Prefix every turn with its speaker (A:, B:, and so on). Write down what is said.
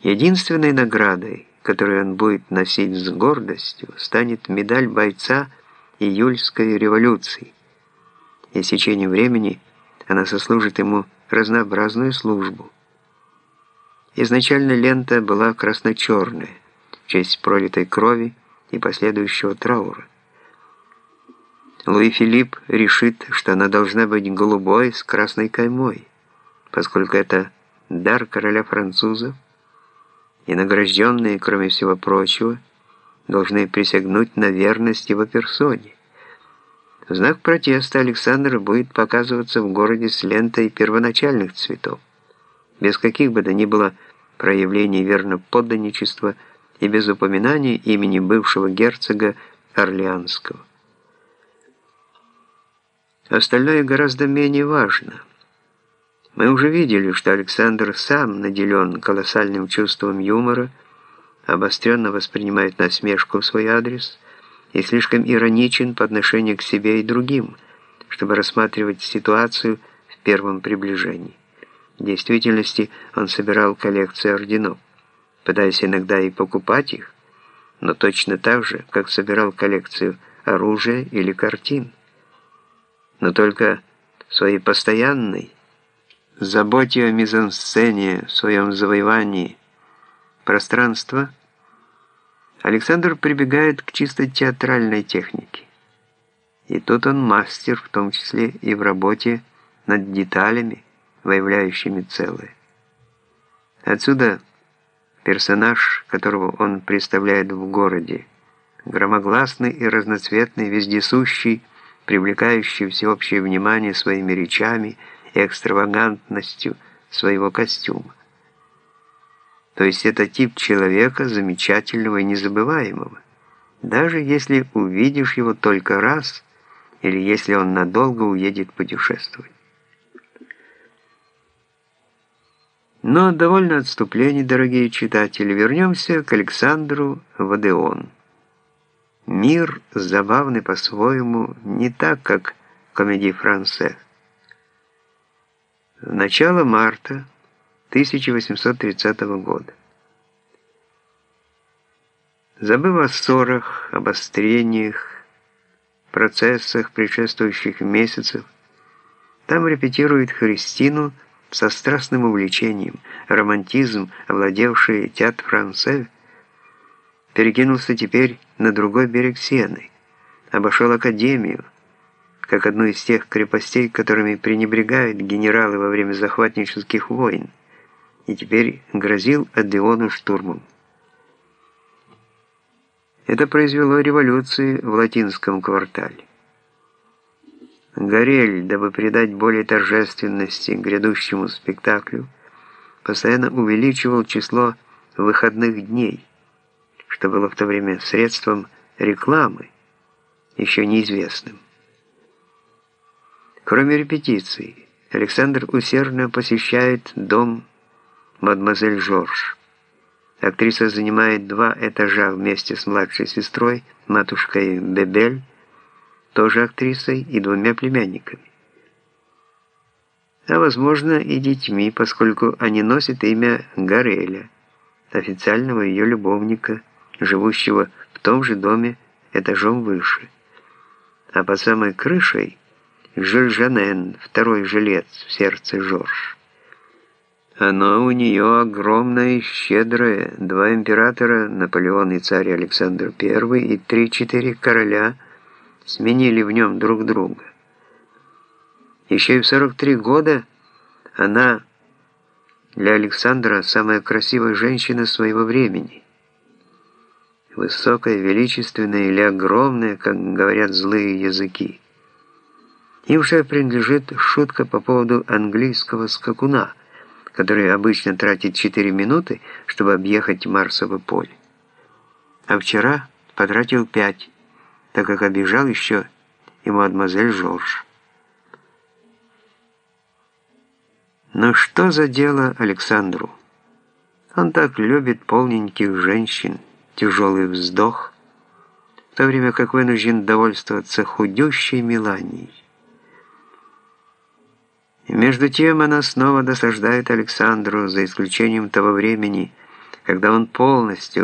A: Единственной наградой, которую он будет носить с гордостью, станет медаль бойца июльской революции, и с течением времени она сослужит ему разнообразную службу. Изначально лента была красно-черная, в честь пролитой крови и последующего траура. Луи Филипп решит, что она должна быть голубой с красной каймой, поскольку это дар короля французов, и награжденные, кроме всего прочего, должны присягнуть на верность его персоне. В знак протеста Александр будет показываться в городе с лентой первоначальных цветов, без каких бы то ни было проявлений верноподданничества и без упоминания имени бывшего герцога Орлеанского. Остальное гораздо менее важно. Мы уже видели, что Александр сам наделен колоссальным чувством юмора, обостренно воспринимает насмешку в свой адрес – и слишком ироничен по отношению к себе и другим, чтобы рассматривать ситуацию в первом приближении. В действительности он собирал коллекцию орденов, пытаясь иногда и покупать их, но точно так же, как собирал коллекцию оружия или картин. Но только своей постоянной заботе о мизансцене в своем завоевании пространства – Александр прибегает к чисто театральной технике. И тут он мастер, в том числе и в работе над деталями, выявляющими целое. Отсюда персонаж, которого он представляет в городе, громогласный и разноцветный, вездесущий, привлекающий всеобщее внимание своими речами экстравагантностью своего костюма. То есть это тип человека замечательного и незабываемого. Даже если увидишь его только раз, или если он надолго уедет путешествовать. Но довольно отступлений, дорогие читатели. Вернемся к Александру Вадеон. Мир забавный по-своему, не так, как комедии «Франце». В начало марта 1830 года. Забыв о ссорах, обострениях, процессах предшествующих месяцев, там репетирует Христину со страстным увлечением, романтизм, овладевший театр Франце, перекинулся теперь на другой берег Сены, обошел Академию, как одну из тех крепостей, которыми пренебрегают генералы во время захватнических войн, и теперь грозил Адеону штурмом. Это произвело революцию в латинском квартале. Горель, дабы придать более торжественности грядущему спектаклю, постоянно увеличивал число выходных дней, что было в то время средством рекламы, еще неизвестным. Кроме репетиций, Александр усердно посещает дом мадемуазель Жорж. Актриса занимает два этажа вместе с младшей сестрой, матушкой Бебель, тоже актрисой, и двумя племянниками. А возможно и детьми, поскольку они носят имя Гареля, официального ее любовника, живущего в том же доме этажом выше. А под самой крышей Жиль Жанен, второй жилец в сердце Жорж. Оно у нее огромное и щедрое. Два императора, Наполеон и царь Александр I, и три-четыре короля сменили в нем друг друга. Еще и в 43 года она для Александра самая красивая женщина своего времени. Высокая, величественная или огромная, как говорят злые языки. И уже принадлежит шутка по поводу английского скакуна – который обычно тратит 4 минуты, чтобы объехать Марсово поле. А вчера потратил 5, так как обижал еще и мадемуазель Жорж. Но что за дело Александру? Он так любит полненьких женщин, тяжелый вздох, в то время как вынужден довольствоваться худющей Меланией. Между тем она снова досаждает Александру, за исключением того времени, когда он полностью